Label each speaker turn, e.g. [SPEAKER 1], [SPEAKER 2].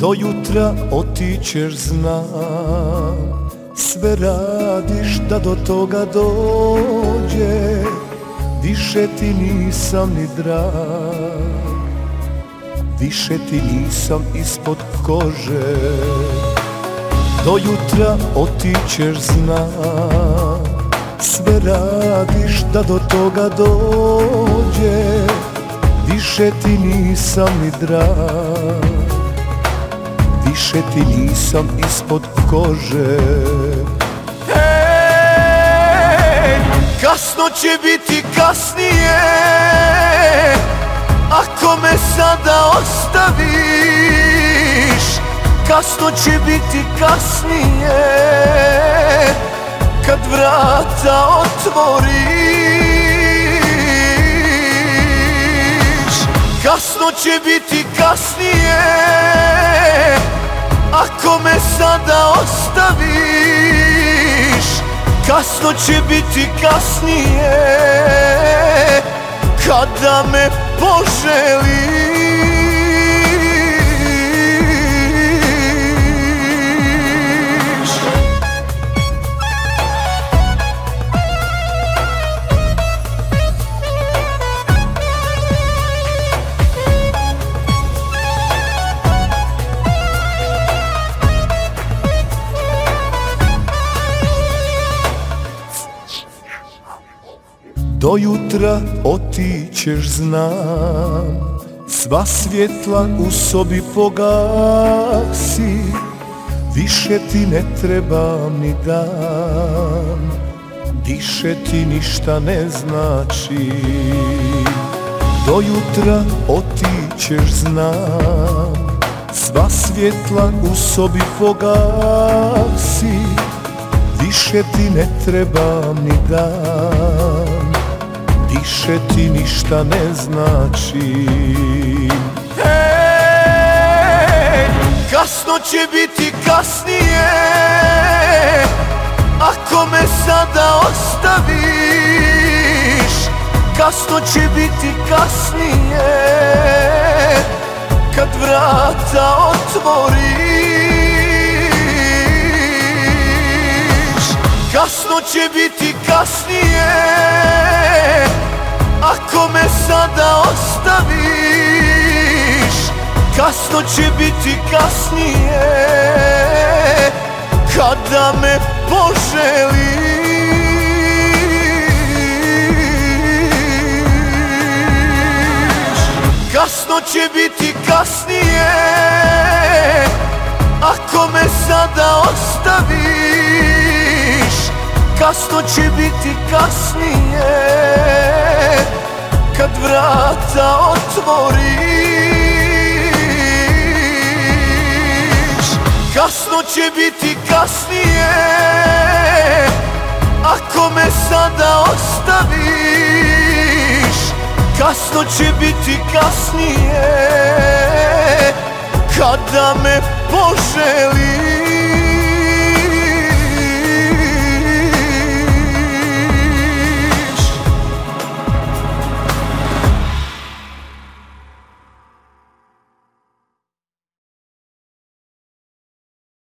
[SPEAKER 1] Do jutra otićeš znam Sve radiš da do toga dođe. Više ti nisam ni drag. Više ti nisam ispod kože. Do jutra otićeš znam Sve radiš da do toga dođe. Više ti nisam ni drag Više ti nisam ispod kože. Hej, kasno će biti kasnije Ako me sada ostaviš. Kasno će biti kasnije Kad vrata otvoriš. Kasno će biti kasnije ako me sada ostaviš Kasno će biti kasnije. Kada me poželiš Do jutra otićeš znam. Sva svjetla u sobi pogasi. Više ti ne treba ni dan. Više ti ništa ne znači. Do jutra otićeš znam. Sva svjetla u sobi pogasi. Više ti ne treba ni dan više ti ništa ne znači. Hej, kasno će biti kasnije Ako me sada ostaviš. Kasno će biti kasnije Kad vrata otvoriš. Kasno će biti kasnije Kasno će biti kasnije Kada me poželiš Kasno će biti kasnije Ako me sada ostaviš. Kasno će biti kasnije kad vrata otvoriš Kasno će biti kasnije Ako me sada ostaviš. Kasno će biti kasnije Kada me poželiš